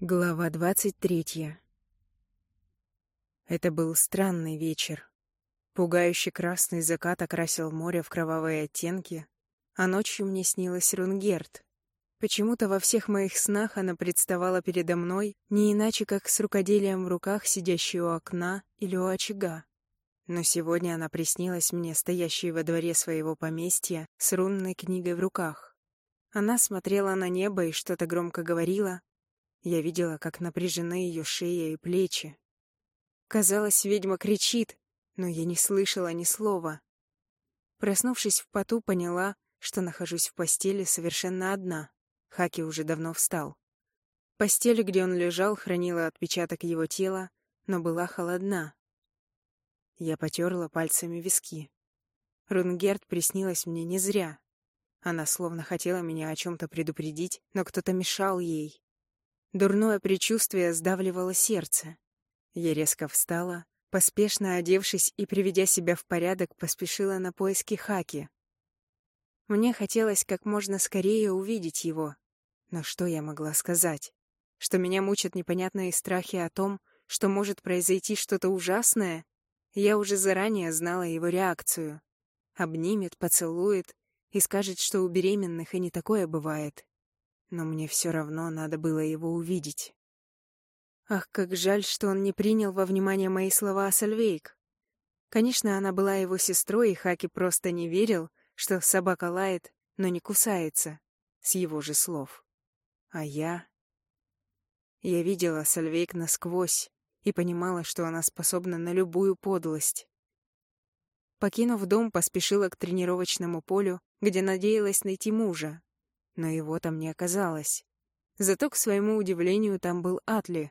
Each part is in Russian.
Глава двадцать третья. Это был странный вечер. Пугающий красный закат окрасил море в кровавые оттенки, а ночью мне снилась Рунгерт. Почему-то во всех моих снах она представала передо мной не иначе, как с рукоделием в руках, сидящей у окна или у очага. Но сегодня она приснилась мне, стоящей во дворе своего поместья, с рунной книгой в руках. Она смотрела на небо и что-то громко говорила, я видела, как напряжены ее шея и плечи. Казалось, ведьма кричит, но я не слышала ни слова. Проснувшись в поту, поняла, что нахожусь в постели совершенно одна. Хаки уже давно встал. Постель, где он лежал, хранила отпечаток его тела, но была холодна. Я потерла пальцами виски. Рунгерт приснилась мне не зря. Она словно хотела меня о чем-то предупредить, но кто-то мешал ей. Дурное предчувствие сдавливало сердце. Я резко встала, поспешно одевшись и, приведя себя в порядок, поспешила на поиски Хаки. Мне хотелось как можно скорее увидеть его. Но что я могла сказать? Что меня мучат непонятные страхи о том, что может произойти что-то ужасное? Я уже заранее знала его реакцию. Обнимет, поцелует и скажет, что у беременных и не такое бывает но мне все равно надо было его увидеть. Ах, как жаль, что он не принял во внимание мои слова о Сальвейк. Конечно, она была его сестрой, и Хаки просто не верил, что собака лает, но не кусается, с его же слов. А я... Я видела Сальвейк насквозь и понимала, что она способна на любую подлость. Покинув дом, поспешила к тренировочному полю, где надеялась найти мужа, но его там не оказалось. Зато, к своему удивлению, там был Атли.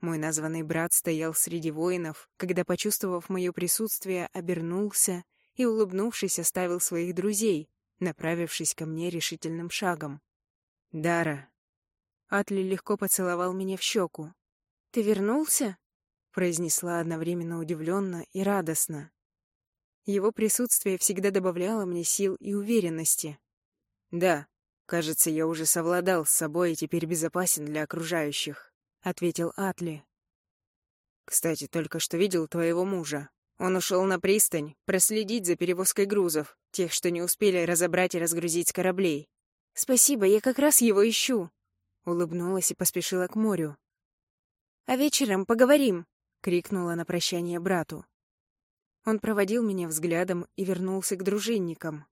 Мой названный брат стоял среди воинов, когда, почувствовав мое присутствие, обернулся и, улыбнувшись, оставил своих друзей, направившись ко мне решительным шагом. «Дара!» Атли легко поцеловал меня в щеку. «Ты вернулся?» — произнесла одновременно удивленно и радостно. Его присутствие всегда добавляло мне сил и уверенности. «Да, кажется, я уже совладал с собой и теперь безопасен для окружающих», — ответил Атли. «Кстати, только что видел твоего мужа. Он ушел на пристань проследить за перевозкой грузов, тех, что не успели разобрать и разгрузить кораблей. «Спасибо, я как раз его ищу», — улыбнулась и поспешила к морю. «А вечером поговорим», — крикнула на прощание брату. Он проводил меня взглядом и вернулся к дружинникам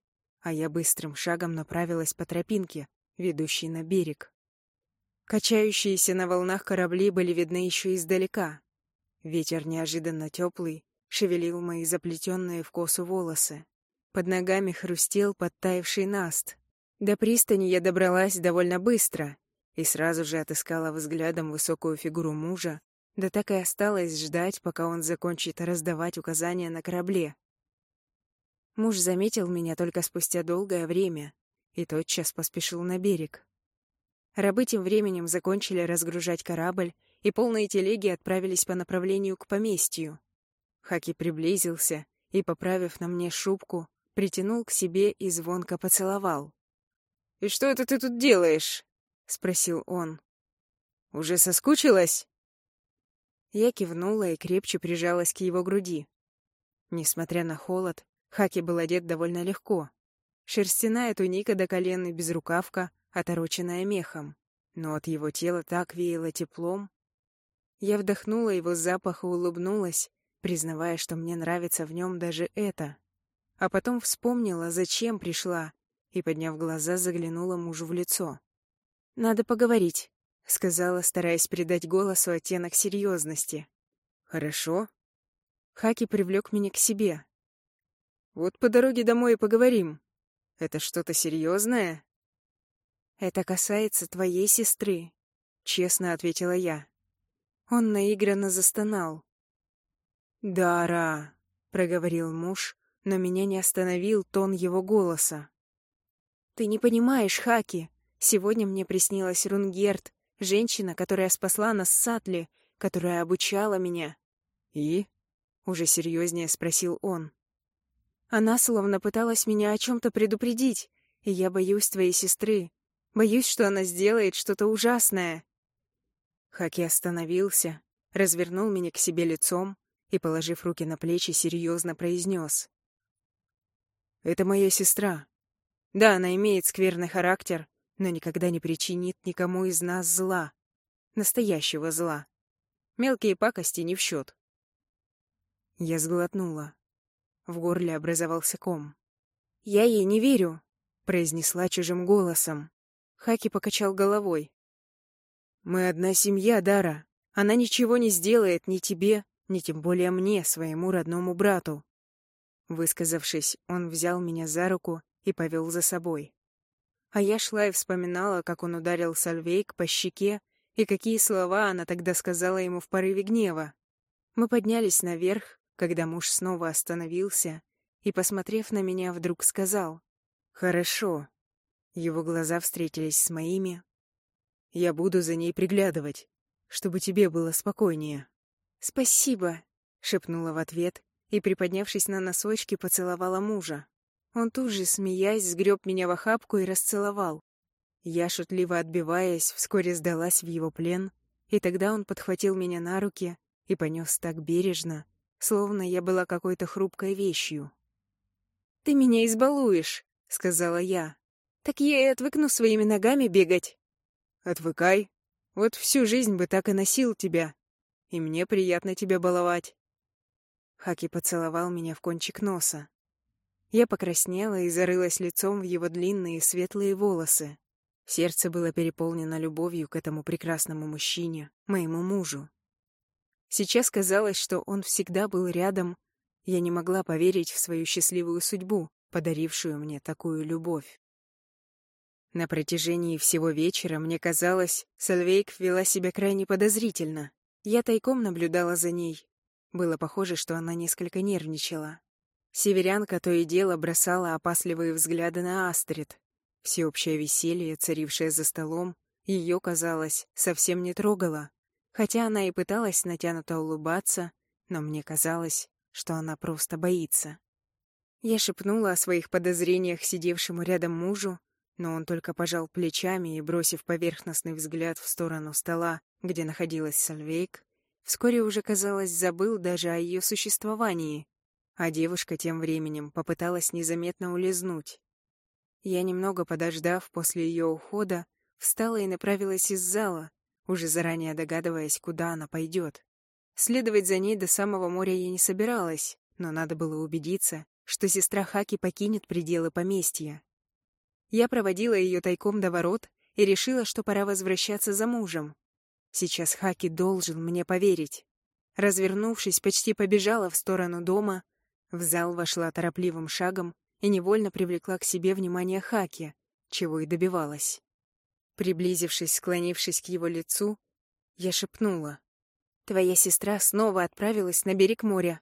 а я быстрым шагом направилась по тропинке, ведущей на берег. Качающиеся на волнах корабли были видны еще издалека. Ветер неожиданно теплый шевелил мои заплетенные в косу волосы. Под ногами хрустел подтаявший наст. До пристани я добралась довольно быстро и сразу же отыскала взглядом высокую фигуру мужа, да так и осталось ждать, пока он закончит раздавать указания на корабле. Муж заметил меня только спустя долгое время и тотчас поспешил на берег. Рабы тем временем закончили разгружать корабль, и полные телеги отправились по направлению к поместью. Хаки приблизился и, поправив на мне шубку, притянул к себе и звонко поцеловал. «И что это ты тут делаешь?» — спросил он. «Уже соскучилась?» Я кивнула и крепче прижалась к его груди. Несмотря на холод, Хаки был одет довольно легко. Шерстяная туника до колен и безрукавка, отороченная мехом. Но от его тела так веяло теплом. Я вдохнула его запах и улыбнулась, признавая, что мне нравится в нем даже это. А потом вспомнила, зачем пришла, и, подняв глаза, заглянула мужу в лицо. «Надо поговорить», — сказала, стараясь придать голосу оттенок серьезности. «Хорошо». Хаки привлек меня к себе, вот по дороге домой и поговорим. Это что-то серьезное? Это касается твоей сестры, честно ответила я. Он наигранно застонал. «Дара», — проговорил муж, но меня не остановил тон его голоса. «Ты не понимаешь, Хаки. Сегодня мне приснилась Рунгерт, женщина, которая спасла нас с Сатли, которая обучала меня». «И?» — уже серьезнее спросил он. Она словно пыталась меня о чем-то предупредить, и я боюсь твоей сестры. Боюсь, что она сделает что-то ужасное. Хаки остановился, развернул меня к себе лицом и, положив руки на плечи, серьезно произнес. «Это моя сестра. Да, она имеет скверный характер, но никогда не причинит никому из нас зла. Настоящего зла. Мелкие пакости не в счет». Я сглотнула. В горле образовался ком. «Я ей не верю», — произнесла чужим голосом. Хаки покачал головой. «Мы одна семья, Дара. Она ничего не сделает ни тебе, ни тем более мне, своему родному брату». Высказавшись, он взял меня за руку и повел за собой. А я шла и вспоминала, как он ударил Сальвейк по щеке и какие слова она тогда сказала ему в порыве гнева. Мы поднялись наверх, когда муж снова остановился и, посмотрев на меня, вдруг сказал «Хорошо». Его глаза встретились с моими. «Я буду за ней приглядывать, чтобы тебе было спокойнее». «Спасибо», — шепнула в ответ и, приподнявшись на носочки, поцеловала мужа. Он тут же, смеясь, сгреб меня в охапку и расцеловал. Я, шутливо отбиваясь, вскоре сдалась в его плен, и тогда он подхватил меня на руки и понес так бережно, словно я была какой-то хрупкой вещью. «Ты меня избалуешь», — сказала я. «Так я и отвыкну своими ногами бегать». «Отвыкай. Вот всю жизнь бы так и носил тебя. И мне приятно тебя баловать». Хаки поцеловал меня в кончик носа. Я покраснела и зарылась лицом в его длинные светлые волосы. Сердце было переполнено любовью к этому прекрасному мужчине, моему мужу. Сейчас казалось, что он всегда был рядом. Я не могла поверить в свою счастливую судьбу, подарившую мне такую любовь. На протяжении всего вечера мне казалось, Сальвейк вела себя крайне подозрительно. Я тайком наблюдала за ней. Было похоже, что она несколько нервничала. Северянка то и дело бросала опасливые взгляды на Астрид. Всеобщее веселье, царившее за столом, ее, казалось, совсем не трогало. Хотя она и пыталась натянуто улыбаться, но мне казалось, что она просто боится. Я шепнула о своих подозрениях сидевшему рядом мужу, но он только пожал плечами и, бросив поверхностный взгляд в сторону стола, где находилась Сальвейк, вскоре уже, казалось, забыл даже о ее существовании, а девушка тем временем попыталась незаметно улизнуть. Я, немного подождав после ее ухода, встала и направилась из зала, уже заранее догадываясь, куда она пойдет. Следовать за ней до самого моря я не собиралась, но надо было убедиться, что сестра Хаки покинет пределы поместья. Я проводила ее тайком до ворот и решила, что пора возвращаться за мужем. Сейчас Хаки должен мне поверить. Развернувшись, почти побежала в сторону дома, в зал вошла торопливым шагом и невольно привлекла к себе внимание Хаки, чего и добивалась. Приблизившись, склонившись к его лицу, я шепнула. «Твоя сестра снова отправилась на берег моря».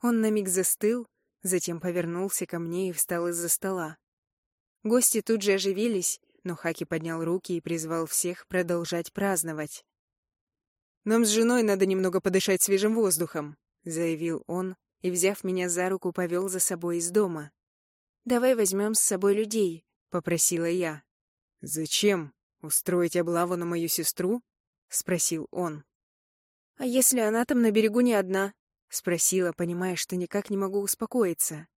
Он на миг застыл, затем повернулся ко мне и встал из-за стола. Гости тут же оживились, но Хаки поднял руки и призвал всех продолжать праздновать. «Нам с женой надо немного подышать свежим воздухом», — заявил он и, взяв меня за руку, повел за собой из дома. «Давай возьмем с собой людей», — попросила я. «Зачем? Устроить облаву на мою сестру?» — спросил он. «А если она там на берегу не одна?» — спросила, понимая, что никак не могу успокоиться.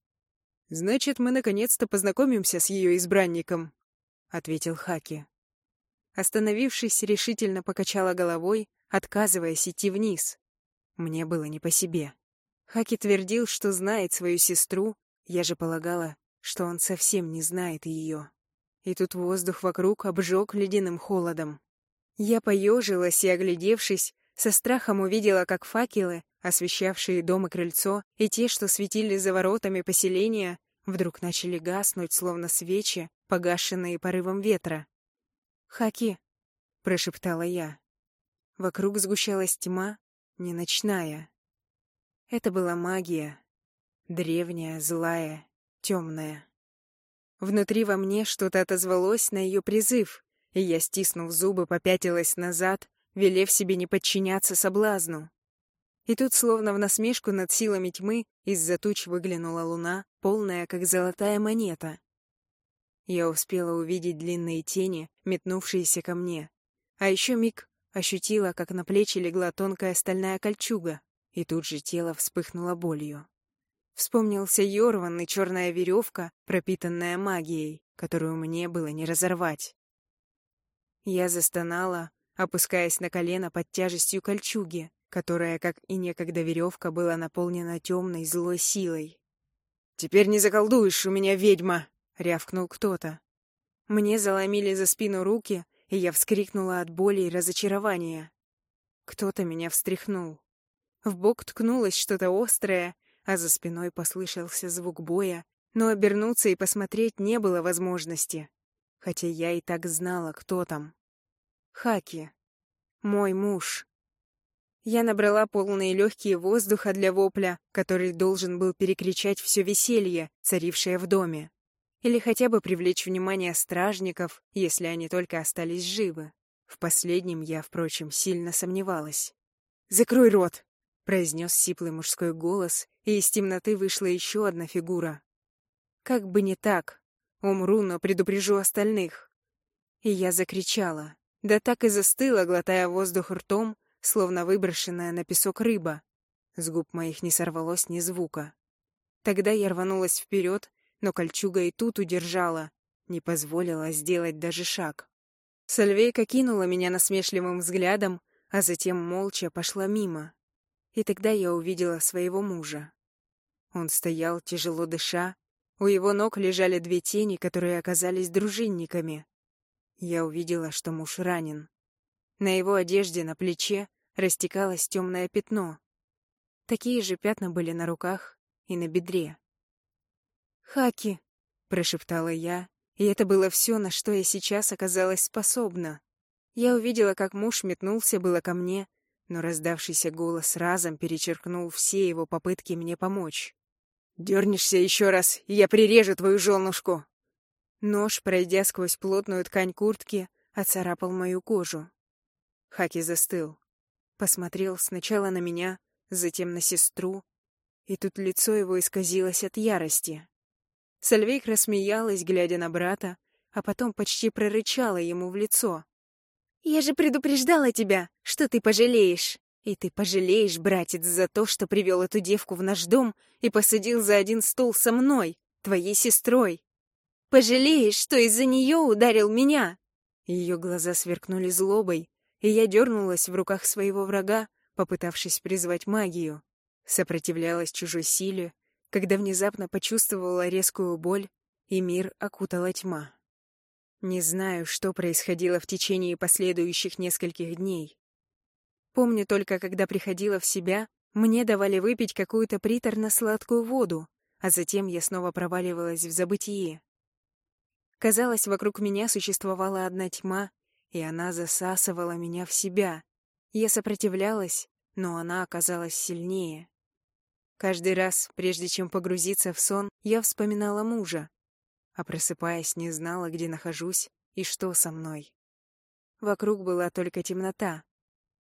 «Значит, мы наконец-то познакомимся с ее избранником», — ответил Хаки. Остановившись, решительно покачала головой, отказываясь идти вниз. Мне было не по себе. Хаки твердил, что знает свою сестру, я же полагала, что он совсем не знает ее и тут воздух вокруг обжег ледяным холодом. Я поежилась и, оглядевшись, со страхом увидела, как факелы, освещавшие дом и крыльцо, и те, что светили за воротами поселения, вдруг начали гаснуть, словно свечи, погашенные порывом ветра. «Хаки!» — прошептала я. Вокруг сгущалась тьма, не ночная. Это была магия. Древняя, злая, темная. Внутри во мне что-то отозвалось на ее призыв, и я, стиснув зубы, попятилась назад, велев себе не подчиняться соблазну. И тут, словно в насмешку над силами тьмы, из-за туч выглянула луна, полная, как золотая монета. Я успела увидеть длинные тени, метнувшиеся ко мне. А еще миг ощутила, как на плечи легла тонкая стальная кольчуга, и тут же тело вспыхнуло болью. Вспомнился Йорван и черная веревка, пропитанная магией, которую мне было не разорвать. Я застонала, опускаясь на колено под тяжестью кольчуги, которая, как и некогда веревка, была наполнена темной злой силой. «Теперь не заколдуешь у меня, ведьма!» — рявкнул кто-то. Мне заломили за спину руки, и я вскрикнула от боли и разочарования. Кто-то меня встряхнул. В бок ткнулось что-то острое, а за спиной послышался звук боя, но обернуться и посмотреть не было возможности, хотя я и так знала, кто там. Хаки. Мой муж. Я набрала полные легкие воздуха для вопля, который должен был перекричать все веселье, царившее в доме. Или хотя бы привлечь внимание стражников, если они только остались живы. В последнем я, впрочем, сильно сомневалась. «Закрой рот!» — произнес сиплый мужской голос, и из темноты вышла еще одна фигура. Как бы не так. Умру, но предупрежу остальных. И я закричала. Да так и застыла, глотая воздух ртом, словно выброшенная на песок рыба. С губ моих не сорвалось ни звука. Тогда я рванулась вперед, но кольчуга и тут удержала, не позволила сделать даже шаг. Сальвейка кинула меня насмешливым взглядом, а затем молча пошла мимо. И тогда я увидела своего мужа. Он стоял, тяжело дыша, у его ног лежали две тени, которые оказались дружинниками. Я увидела, что муж ранен. На его одежде на плече растекалось темное пятно. Такие же пятна были на руках и на бедре. «Хаки!» — прошептала я, и это было все, на что я сейчас оказалась способна. Я увидела, как муж метнулся было ко мне, но раздавшийся голос разом перечеркнул все его попытки мне помочь. «Дернешься еще раз, и я прирежу твою женушку!» Нож, пройдя сквозь плотную ткань куртки, оцарапал мою кожу. Хаки застыл. Посмотрел сначала на меня, затем на сестру, и тут лицо его исказилось от ярости. Сальвейк рассмеялась, глядя на брата, а потом почти прорычала ему в лицо. «Я же предупреждала тебя, что ты пожалеешь. И ты пожалеешь, братец, за то, что привел эту девку в наш дом и посадил за один стол со мной, твоей сестрой. Пожалеешь, что из-за нее ударил меня!» Ее глаза сверкнули злобой, и я дернулась в руках своего врага, попытавшись призвать магию. Сопротивлялась чужой силе, когда внезапно почувствовала резкую боль, и мир окутала тьма. Не знаю, что происходило в течение последующих нескольких дней. Помню только, когда приходила в себя, мне давали выпить какую-то приторно-сладкую воду, а затем я снова проваливалась в забытие. Казалось, вокруг меня существовала одна тьма, и она засасывала меня в себя. Я сопротивлялась, но она оказалась сильнее. Каждый раз, прежде чем погрузиться в сон, я вспоминала мужа, а просыпаясь, не знала, где нахожусь и что со мной. Вокруг была только темнота,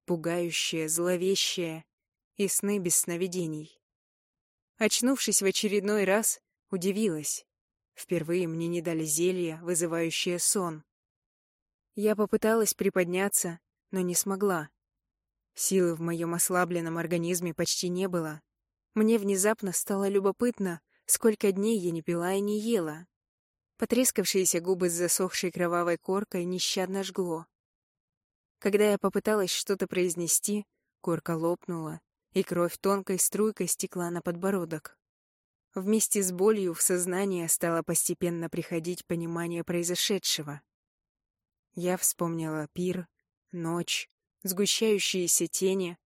пугающая, зловещая, и сны без сновидений. Очнувшись в очередной раз, удивилась. Впервые мне не дали зелье, вызывающее сон. Я попыталась приподняться, но не смогла. Силы в моем ослабленном организме почти не было. Мне внезапно стало любопытно, сколько дней я не пила и не ела. Потрескавшиеся губы с засохшей кровавой коркой нещадно жгло. Когда я попыталась что-то произнести, корка лопнула, и кровь тонкой струйкой стекла на подбородок. Вместе с болью в сознание стало постепенно приходить понимание произошедшего. Я вспомнила пир, ночь, сгущающиеся тени,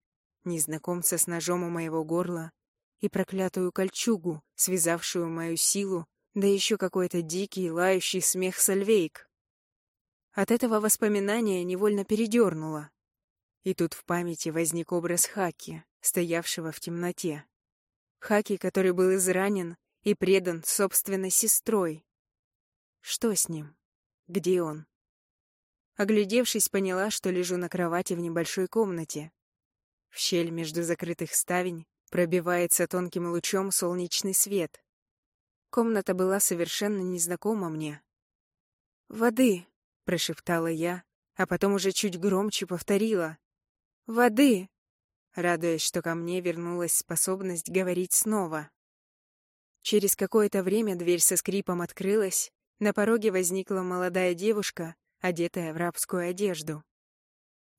незнакомца с ножом у моего горла и проклятую кольчугу, связавшую мою силу, да еще какой-то дикий, лающий смех Сальвейк. От этого воспоминания невольно передернуло. И тут в памяти возник образ Хаки, стоявшего в темноте. Хаки, который был изранен и предан собственной сестрой. Что с ним? Где он? Оглядевшись, поняла, что лежу на кровати в небольшой комнате. В щель между закрытых ставень пробивается тонким лучом солнечный свет. Комната была совершенно незнакома мне. «Воды!» — прошептала я, а потом уже чуть громче повторила. «Воды!» радуясь, что ко мне вернулась способность говорить снова. Через какое-то время дверь со скрипом открылась, на пороге возникла молодая девушка, одетая в рабскую одежду.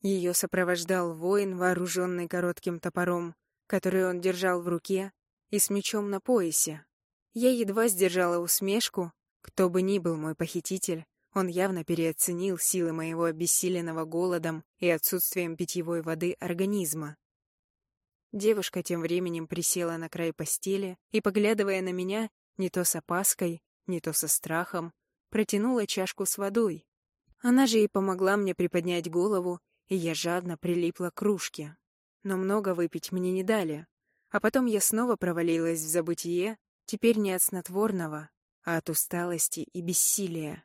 Ее сопровождал воин, вооруженный коротким топором, который он держал в руке, и с мечом на поясе. Я едва сдержала усмешку, кто бы ни был мой похититель, он явно переоценил силы моего обессиленного голодом и отсутствием питьевой воды организма. Девушка тем временем присела на край постели и, поглядывая на меня, не то с опаской, не то со страхом, протянула чашку с водой. Она же и помогла мне приподнять голову, и я жадно прилипла к кружке. Но много выпить мне не дали. А потом я снова провалилась в забытие, теперь не от снотворного, а от усталости и бессилия.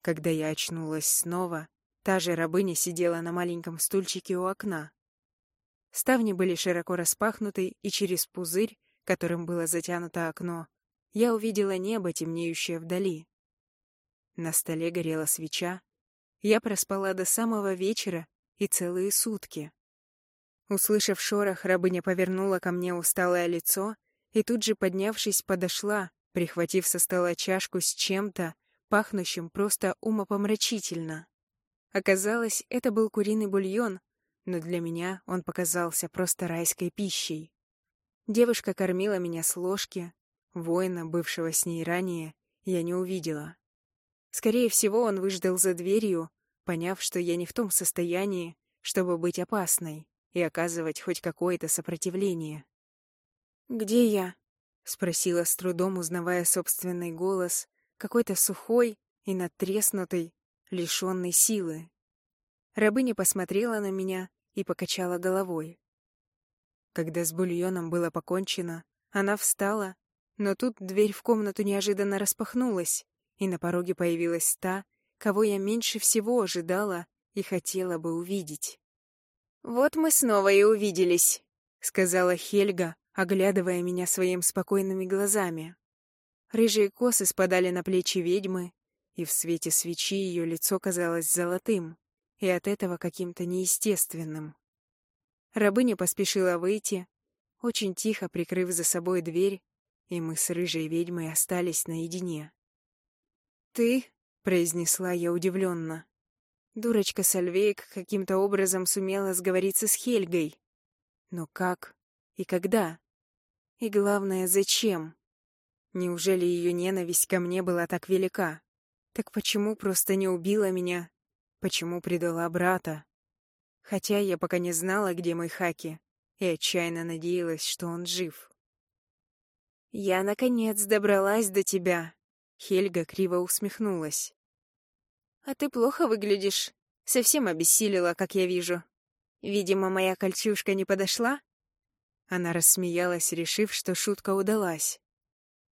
Когда я очнулась снова, та же рабыня сидела на маленьком стульчике у окна. Ставни были широко распахнуты, и через пузырь, которым было затянуто окно, я увидела небо, темнеющее вдали. На столе горела свеча. Я проспала до самого вечера и целые сутки. Услышав шорох, рабыня повернула ко мне усталое лицо и тут же, поднявшись, подошла, прихватив со стола чашку с чем-то, пахнущим просто умопомрачительно. Оказалось, это был куриный бульон, но для меня он показался просто райской пищей. Девушка кормила меня с ложки, воина, бывшего с ней ранее, я не увидела. Скорее всего, он выждал за дверью, поняв, что я не в том состоянии, чтобы быть опасной и оказывать хоть какое-то сопротивление. «Где я?» — спросила с трудом, узнавая собственный голос, какой-то сухой и надтреснутый, лишенный силы. Рабыня посмотрела на меня, и покачала головой. Когда с бульоном было покончено, она встала, но тут дверь в комнату неожиданно распахнулась, и на пороге появилась та, кого я меньше всего ожидала и хотела бы увидеть. «Вот мы снова и увиделись», — сказала Хельга, оглядывая меня своими спокойными глазами. Рыжие косы спадали на плечи ведьмы, и в свете свечи ее лицо казалось золотым и от этого каким-то неестественным. Рабыня поспешила выйти, очень тихо прикрыв за собой дверь, и мы с рыжей ведьмой остались наедине. «Ты?» — произнесла я удивленно. Дурочка Сальвейк каким-то образом сумела сговориться с Хельгой. Но как и когда? И главное, зачем? Неужели ее ненависть ко мне была так велика? Так почему просто не убила меня Почему предала брата? Хотя я пока не знала, где мой Хаки, и отчаянно надеялась, что он жив. «Я, наконец, добралась до тебя», — Хельга криво усмехнулась. «А ты плохо выглядишь. Совсем обессилила, как я вижу. Видимо, моя кольчушка не подошла?» Она рассмеялась, решив, что шутка удалась.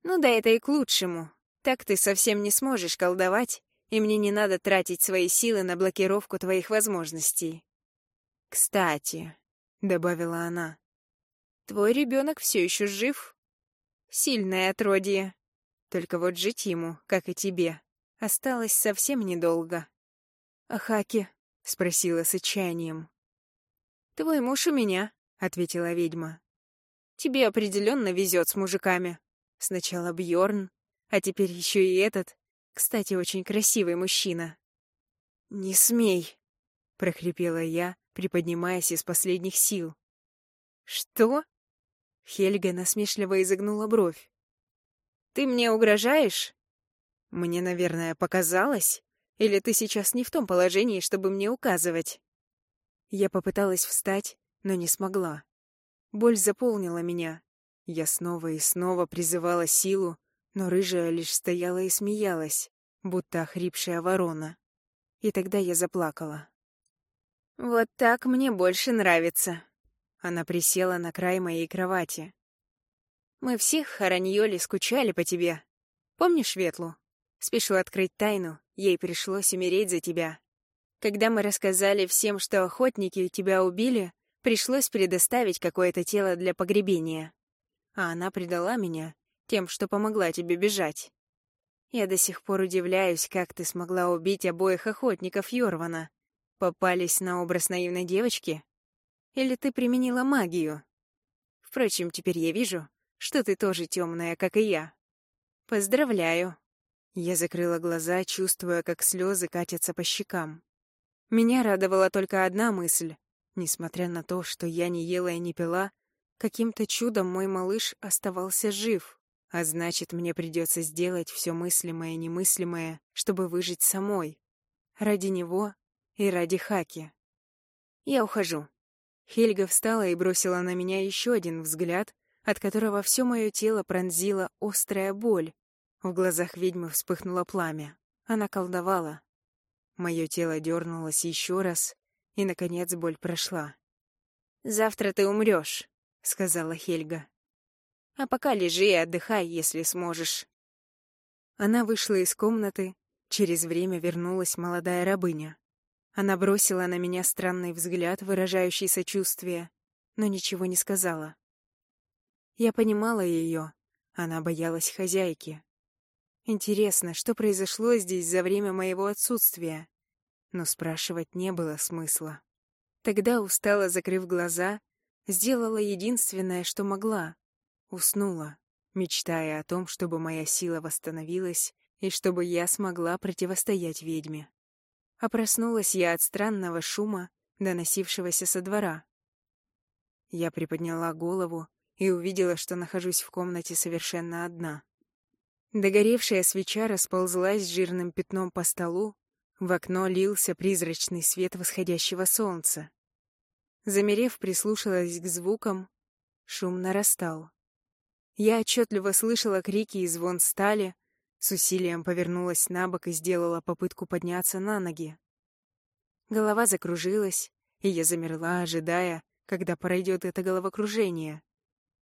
«Ну да это и к лучшему. Так ты совсем не сможешь колдовать и мне не надо тратить свои силы на блокировку твоих возможностей. «Кстати», — добавила она, — «твой ребенок все еще жив. Сильное отродье. Только вот жить ему, как и тебе, осталось совсем недолго». «А Хаки?» — спросила с отчаянием. «Твой муж у меня», — ответила ведьма. «Тебе определенно везет с мужиками. Сначала Бьорн, а теперь еще и этот. Кстати, очень красивый мужчина. «Не смей!» — прохрипела я, приподнимаясь из последних сил. «Что?» — Хельга насмешливо изогнула бровь. «Ты мне угрожаешь?» «Мне, наверное, показалось? Или ты сейчас не в том положении, чтобы мне указывать?» Я попыталась встать, но не смогла. Боль заполнила меня. Я снова и снова призывала силу, но рыжая лишь стояла и смеялась, будто охрипшая ворона. И тогда я заплакала. «Вот так мне больше нравится». Она присела на край моей кровати. «Мы все в скучали по тебе. Помнишь Ветлу? Спешу открыть тайну, ей пришлось умереть за тебя. Когда мы рассказали всем, что охотники тебя убили, пришлось предоставить какое-то тело для погребения. А она предала меня, тем, что помогла тебе бежать. Я до сих пор удивляюсь, как ты смогла убить обоих охотников Йорвана. Попались на образ наивной девочки? Или ты применила магию? Впрочем, теперь я вижу, что ты тоже темная, как и я. Поздравляю. Я закрыла глаза, чувствуя, как слезы катятся по щекам. Меня радовала только одна мысль. Несмотря на то, что я не ела и не пила, каким-то чудом мой малыш оставался жив, а значит, мне придется сделать все мыслимое и немыслимое, чтобы выжить самой. Ради него и ради Хаки. Я ухожу. Хельга встала и бросила на меня еще один взгляд, от которого все мое тело пронзила острая боль. В глазах ведьмы вспыхнуло пламя. Она колдовала. Мое тело дернулось еще раз, и, наконец, боль прошла. «Завтра ты умрешь», — сказала Хельга. «А пока лежи и отдыхай, если сможешь». Она вышла из комнаты, через время вернулась молодая рабыня. Она бросила на меня странный взгляд, выражающий сочувствие, но ничего не сказала. Я понимала ее, она боялась хозяйки. Интересно, что произошло здесь за время моего отсутствия? Но спрашивать не было смысла. Тогда, устало закрыв глаза, сделала единственное, что могла. Уснула, мечтая о том, чтобы моя сила восстановилась и чтобы я смогла противостоять ведьме. А проснулась я от странного шума, доносившегося со двора. Я приподняла голову и увидела, что нахожусь в комнате совершенно одна. Догоревшая свеча расползлась жирным пятном по столу, в окно лился призрачный свет восходящего солнца. Замерев, прислушалась к звукам, шум нарастал. Я отчетливо слышала крики и звон стали, с усилием повернулась на бок и сделала попытку подняться на ноги. Голова закружилась, и я замерла, ожидая, когда пройдет это головокружение.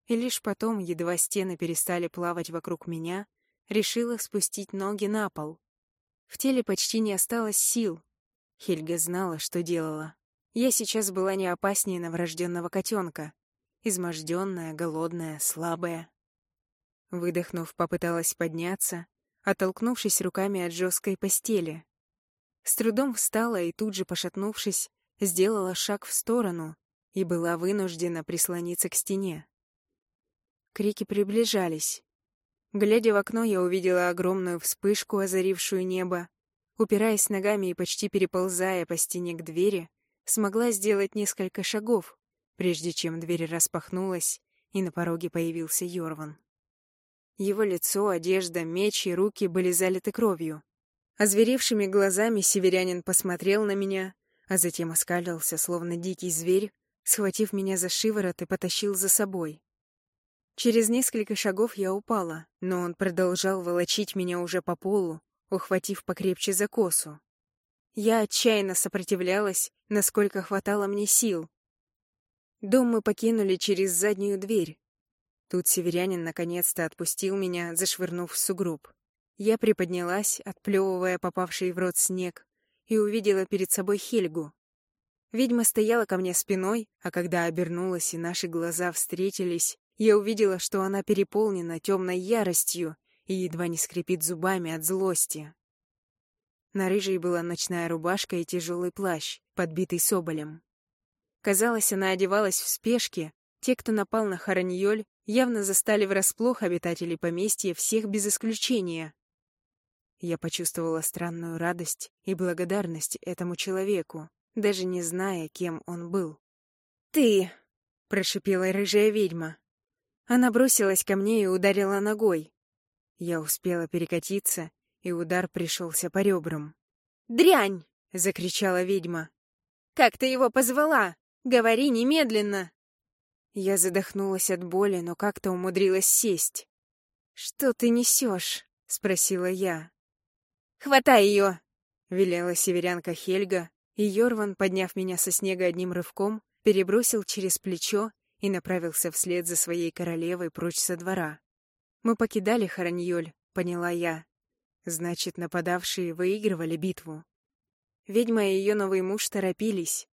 И лишь потом, едва стены перестали плавать вокруг меня, решила спустить ноги на пол. В теле почти не осталось сил. Хельга знала, что делала. Я сейчас была не опаснее новорожденного котенка. Изможденная, голодная, слабая. Выдохнув, попыталась подняться, оттолкнувшись руками от жесткой постели. С трудом встала и тут же, пошатнувшись, сделала шаг в сторону и была вынуждена прислониться к стене. Крики приближались. Глядя в окно, я увидела огромную вспышку, озарившую небо. Упираясь ногами и почти переползая по стене к двери, смогла сделать несколько шагов, прежде чем дверь распахнулась, и на пороге появился Йорван. Его лицо, одежда, меч и руки были залиты кровью. Озверевшими глазами северянин посмотрел на меня, а затем оскалился, словно дикий зверь, схватив меня за шиворот и потащил за собой. Через несколько шагов я упала, но он продолжал волочить меня уже по полу, ухватив покрепче за косу. Я отчаянно сопротивлялась, насколько хватало мне сил. Дом мы покинули через заднюю дверь. Тут северянин наконец-то отпустил меня, зашвырнув в сугроб. Я приподнялась, отплевывая попавший в рот снег, и увидела перед собой Хельгу. Ведьма стояла ко мне спиной, а когда обернулась и наши глаза встретились, я увидела, что она переполнена темной яростью и едва не скрипит зубами от злости. На рыжей была ночная рубашка и тяжелый плащ, подбитый соболем. Казалось, она одевалась в спешке. Те, кто напал на Хараньоль, явно застали врасплох обитателей поместья всех без исключения. Я почувствовала странную радость и благодарность этому человеку, даже не зная, кем он был. «Ты!» — прошипела рыжая ведьма. Она бросилась ко мне и ударила ногой. Я успела перекатиться, и удар пришелся по ребрам. «Дрянь!» — закричала ведьма. «Как ты его позвала? Говори немедленно!» Я задохнулась от боли, но как-то умудрилась сесть. «Что ты несешь?» — спросила я. «Хватай ее!» — велела северянка Хельга, и Йорван, подняв меня со снега одним рывком, перебросил через плечо и направился вслед за своей королевой прочь со двора. Мы покидали Хараньоль, поняла я. Значит, нападавшие выигрывали битву. Ведьма и ее новый муж торопились.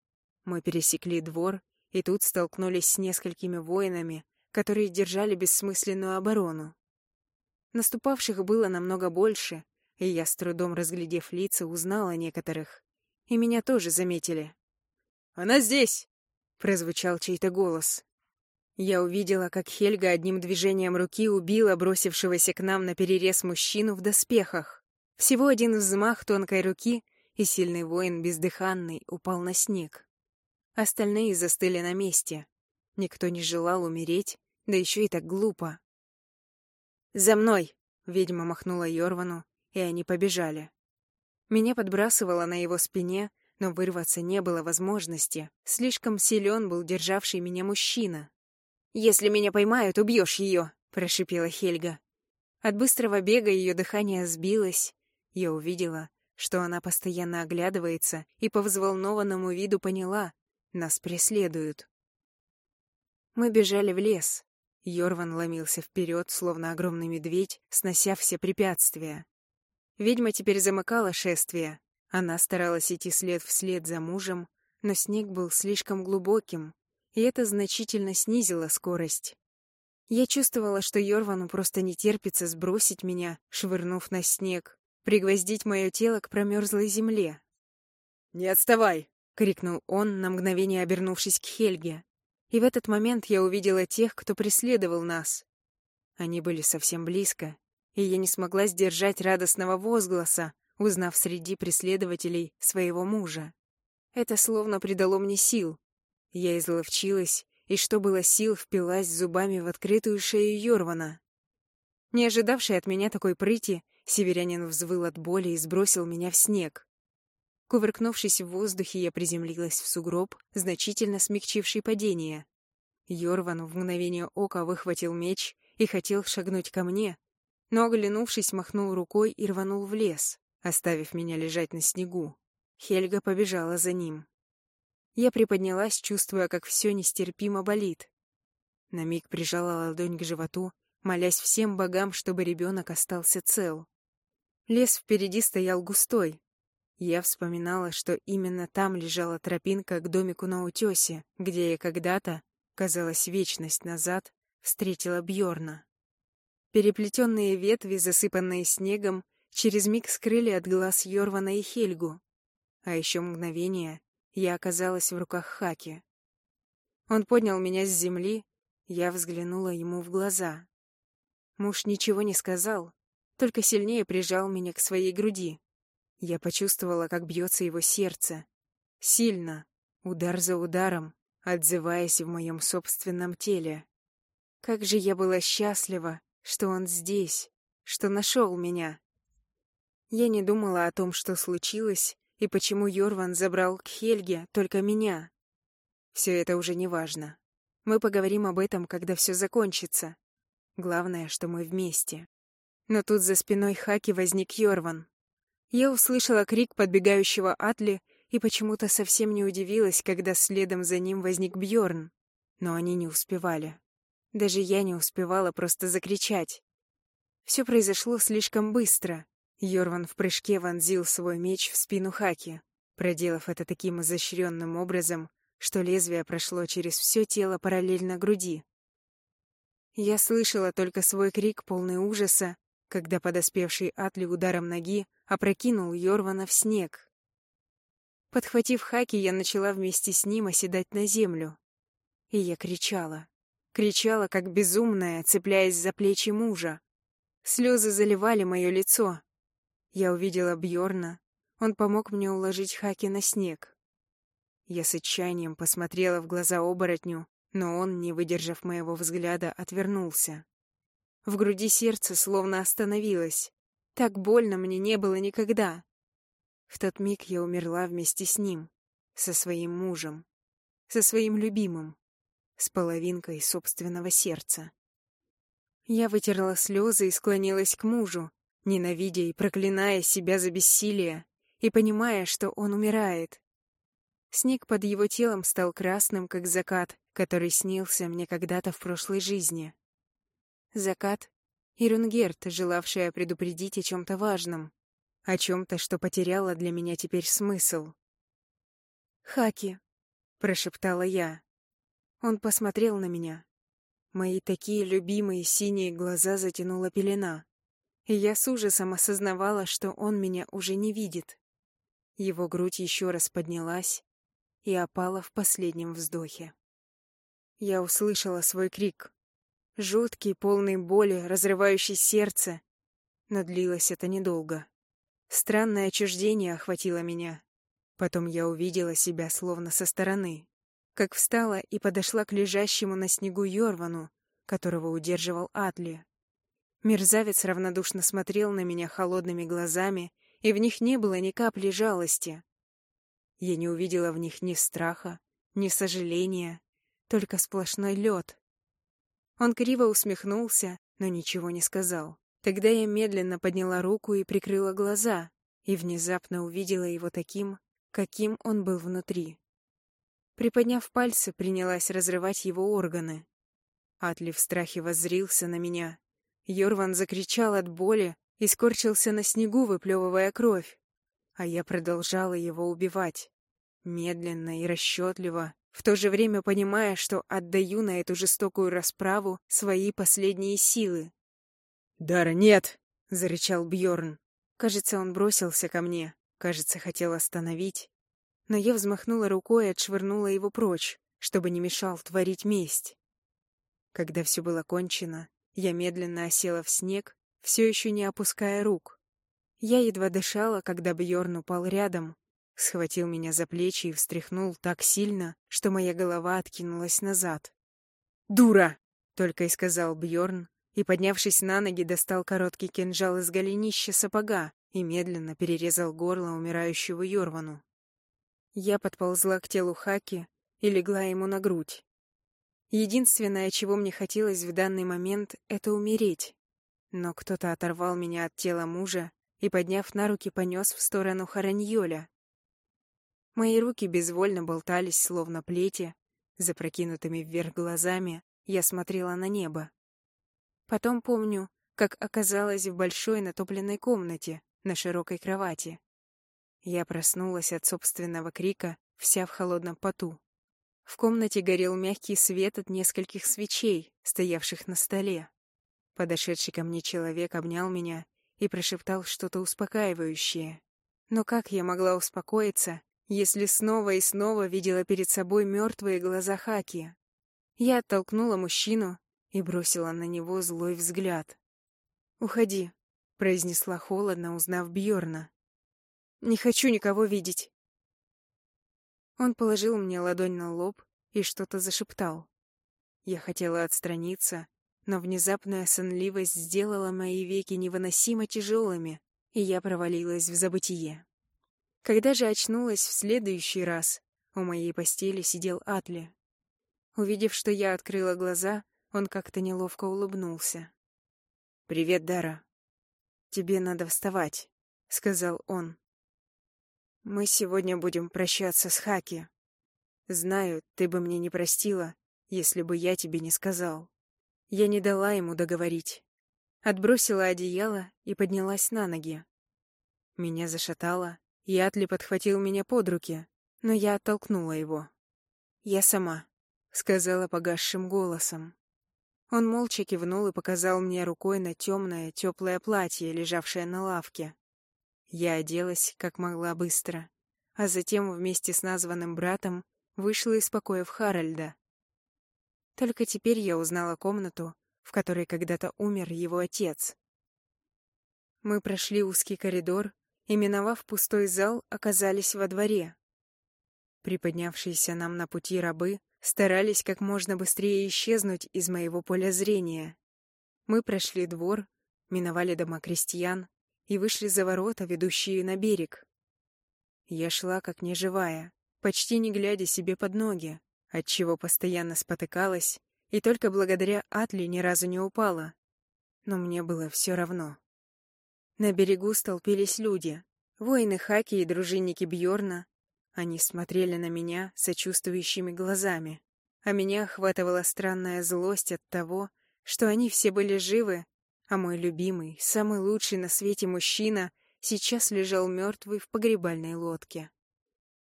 Мы пересекли двор, и тут столкнулись с несколькими воинами, которые держали бессмысленную оборону. Наступавших было намного больше, и я, с трудом разглядев лица, узнала некоторых. И меня тоже заметили. «Она здесь!» — прозвучал чей-то голос. Я увидела, как Хельга одним движением руки убила бросившегося к нам на перерез мужчину в доспехах. Всего один взмах тонкой руки, и сильный воин бездыханный упал на снег. Остальные застыли на месте. Никто не желал умереть, да еще и так глупо. «За мной!» — ведьма махнула Йорвану, и они побежали. Меня подбрасывало на его спине, но вырваться не было возможности. Слишком силен был державший меня мужчина. «Если меня поймают, убьешь ее!» — прошипела Хельга. От быстрого бега ее дыхание сбилось. Я увидела, что она постоянно оглядывается, и по взволнованному виду поняла — нас преследуют. Мы бежали в лес. Йорван ломился вперед, словно огромный медведь, снося все препятствия. Ведьма теперь замыкала шествие. Она старалась идти след вслед за мужем, но снег был слишком глубоким, и это значительно снизило скорость. Я чувствовала, что Йорвану просто не терпится сбросить меня, швырнув на снег, пригвоздить мое тело к промерзлой земле. «Не отставай!» — крикнул он, на мгновение обернувшись к Хельге. И в этот момент я увидела тех, кто преследовал нас. Они были совсем близко, и я не смогла сдержать радостного возгласа, узнав среди преследователей своего мужа. Это словно придало мне сил. Я изловчилась, и что было сил, впилась зубами в открытую шею Йорвана. Не ожидавший от меня такой прыти, северянин взвыл от боли и сбросил меня в снег. Кувыркнувшись в воздухе, я приземлилась в сугроб, значительно смягчивший падение. Йорван в мгновение ока выхватил меч и хотел шагнуть ко мне, но, оглянувшись, махнул рукой и рванул в лес, оставив меня лежать на снегу. Хельга побежала за ним. Я приподнялась, чувствуя, как все нестерпимо болит. На миг прижала ладонь к животу, молясь всем богам, чтобы ребенок остался цел. Лес впереди стоял густой. Я вспоминала, что именно там лежала тропинка к домику на утесе, где я когда-то, казалось, вечность назад, встретила Бьорна. Переплетенные ветви, засыпанные снегом, через миг скрыли от глаз Йорвана и Хельгу. А еще мгновение я оказалась в руках Хаки. Он поднял меня с земли, я взглянула ему в глаза. Муж ничего не сказал, только сильнее прижал меня к своей груди. Я почувствовала, как бьется его сердце. Сильно, удар за ударом, отзываясь в моем собственном теле. Как же я была счастлива, что он здесь, что нашел меня. Я не думала о том, что случилось, и почему Йорван забрал к Хельге только меня. Все это уже не важно. Мы поговорим об этом, когда все закончится. Главное, что мы вместе. Но тут за спиной Хаки возник Йорван. Я услышала крик подбегающего Атли и почему-то совсем не удивилась, когда следом за ним возник Бьорн. Но они не успевали. Даже я не успевала просто закричать. Все произошло слишком быстро. Йорван в прыжке вонзил свой меч в спину Хаки, проделав это таким изощренным образом, что лезвие прошло через все тело параллельно груди. Я слышала только свой крик, полный ужаса, когда подоспевший Атли ударом ноги опрокинул Йорвана в снег. Подхватив Хаки, я начала вместе с ним оседать на землю. И я кричала. Кричала, как безумная, цепляясь за плечи мужа. Слезы заливали мое лицо. Я увидела Бьорна. Он помог мне уложить Хаки на снег. Я с отчаянием посмотрела в глаза оборотню, но он, не выдержав моего взгляда, отвернулся. В груди сердце словно остановилось. Так больно мне не было никогда. В тот миг я умерла вместе с ним, со своим мужем, со своим любимым с половинкой собственного сердца. Я вытерла слезы и склонилась к мужу, ненавидя и проклиная себя за бессилие, и понимая, что он умирает. Снег под его телом стал красным, как закат, который снился мне когда-то в прошлой жизни. Закат и Рунгерт, желавшая предупредить о чем-то важном, о чем-то, что потеряло для меня теперь смысл. «Хаки», — прошептала я. Он посмотрел на меня. Мои такие любимые синие глаза затянула пелена. И я с ужасом осознавала, что он меня уже не видит. Его грудь еще раз поднялась и опала в последнем вздохе. Я услышала свой крик. Жуткий, полный боли, разрывающий сердце. Но длилось это недолго. Странное отчуждение охватило меня. Потом я увидела себя словно со стороны. Как встала и подошла к лежащему на снегу Йорвану, которого удерживал Атли. Мерзавец равнодушно смотрел на меня холодными глазами, и в них не было ни капли жалости. Я не увидела в них ни страха, ни сожаления, только сплошной лед. Он криво усмехнулся, но ничего не сказал. Тогда я медленно подняла руку и прикрыла глаза, и внезапно увидела его таким, каким он был внутри. Приподняв пальцы, принялась разрывать его органы. Атли в страхе воззрился на меня. Йорван закричал от боли и скорчился на снегу, выплевывая кровь. А я продолжала его убивать. Медленно и расчетливо, в то же время понимая, что отдаю на эту жестокую расправу свои последние силы. «Дара, нет!» — зарычал Бьорн. Кажется, он бросился ко мне. Кажется, хотел остановить. Но я взмахнула рукой и отшвырнула его прочь, чтобы не мешал творить месть. Когда все было кончено, я медленно осела в снег, все еще не опуская рук. Я едва дышала, когда Бьорн упал рядом, схватил меня за плечи и встряхнул так сильно, что моя голова откинулась назад. «Дура!» — только и сказал Бьорн, и, поднявшись на ноги, достал короткий кинжал из голенища сапога и медленно перерезал горло умирающего Йорвану. Я подползла к телу Хаки и легла ему на грудь. Единственное, чего мне хотелось в данный момент, это умереть. Но кто-то оторвал меня от тела мужа и, подняв на руки, понес в сторону Хараньоля. Мои руки безвольно болтались, словно плети. Запрокинутыми вверх глазами я смотрела на небо. Потом помню, как оказалась в большой натопленной комнате на широкой кровати. Я проснулась от собственного крика, вся в холодном поту. В комнате горел мягкий свет от нескольких свечей, стоявших на столе. Подошедший ко мне человек обнял меня и прошептал что-то успокаивающее. Но как я могла успокоиться, если снова и снова видела перед собой мертвые глаза Хаки? Я оттолкнула мужчину и бросила на него злой взгляд. «Уходи», — произнесла холодно, узнав Бьорна. «Не хочу никого видеть». Он положил мне ладонь на лоб и что-то зашептал. Я хотела отстраниться, но внезапная сонливость сделала мои веки невыносимо тяжелыми, и я провалилась в забытие. Когда же очнулась в следующий раз, у моей постели сидел Атли. Увидев, что я открыла глаза, он как-то неловко улыбнулся. «Привет, Дара. Тебе надо вставать», — сказал он. Мы сегодня будем прощаться с Хаки. Знаю, ты бы мне не простила, если бы я тебе не сказал. Я не дала ему договорить. Отбросила одеяло и поднялась на ноги. Меня зашатало, и Атли подхватил меня под руки, но я оттолкнула его. «Я сама», — сказала погасшим голосом. Он молча кивнул и показал мне рукой на темное, теплое платье, лежавшее на лавке. Я оделась, как могла быстро, а затем вместе с названным братом вышла из покоев Харальда. Только теперь я узнала комнату, в которой когда-то умер его отец. Мы прошли узкий коридор и, миновав пустой зал, оказались во дворе. Приподнявшиеся нам на пути рабы старались как можно быстрее исчезнуть из моего поля зрения. Мы прошли двор, миновали дома крестьян, и вышли за ворота, ведущие на берег. Я шла как неживая, почти не глядя себе под ноги, отчего постоянно спотыкалась и только благодаря Атли ни разу не упала. Но мне было все равно. На берегу столпились люди, воины Хаки и дружинники Бьорна. Они смотрели на меня сочувствующими глазами, а меня охватывала странная злость от того, что они все были живы а мой любимый, самый лучший на свете мужчина сейчас лежал мертвый в погребальной лодке.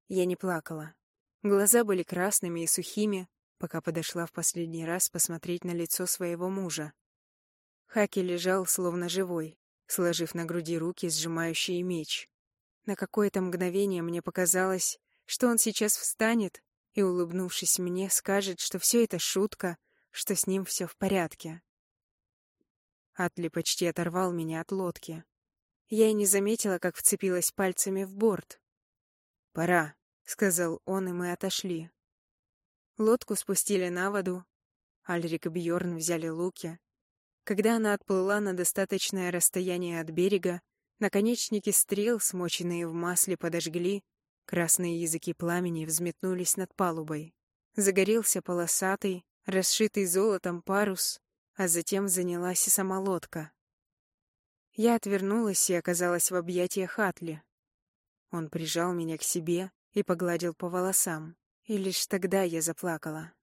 Я не плакала. Глаза были красными и сухими, пока подошла в последний раз посмотреть на лицо своего мужа. Хаки лежал словно живой, сложив на груди руки, сжимающие меч. На какое-то мгновение мне показалось, что он сейчас встанет и, улыбнувшись мне, скажет, что все это шутка, что с ним все в порядке. Атли почти оторвал меня от лодки. Я и не заметила, как вцепилась пальцами в борт. «Пора», — сказал он, и мы отошли. Лодку спустили на воду. Альрик и Бьорн взяли луки. Когда она отплыла на достаточное расстояние от берега, наконечники стрел, смоченные в масле, подожгли, красные языки пламени взметнулись над палубой. Загорелся полосатый, расшитый золотом парус, а затем занялась и сама лодка. Я отвернулась и оказалась в объятиях Атли. Он прижал меня к себе и погладил по волосам, и лишь тогда я заплакала.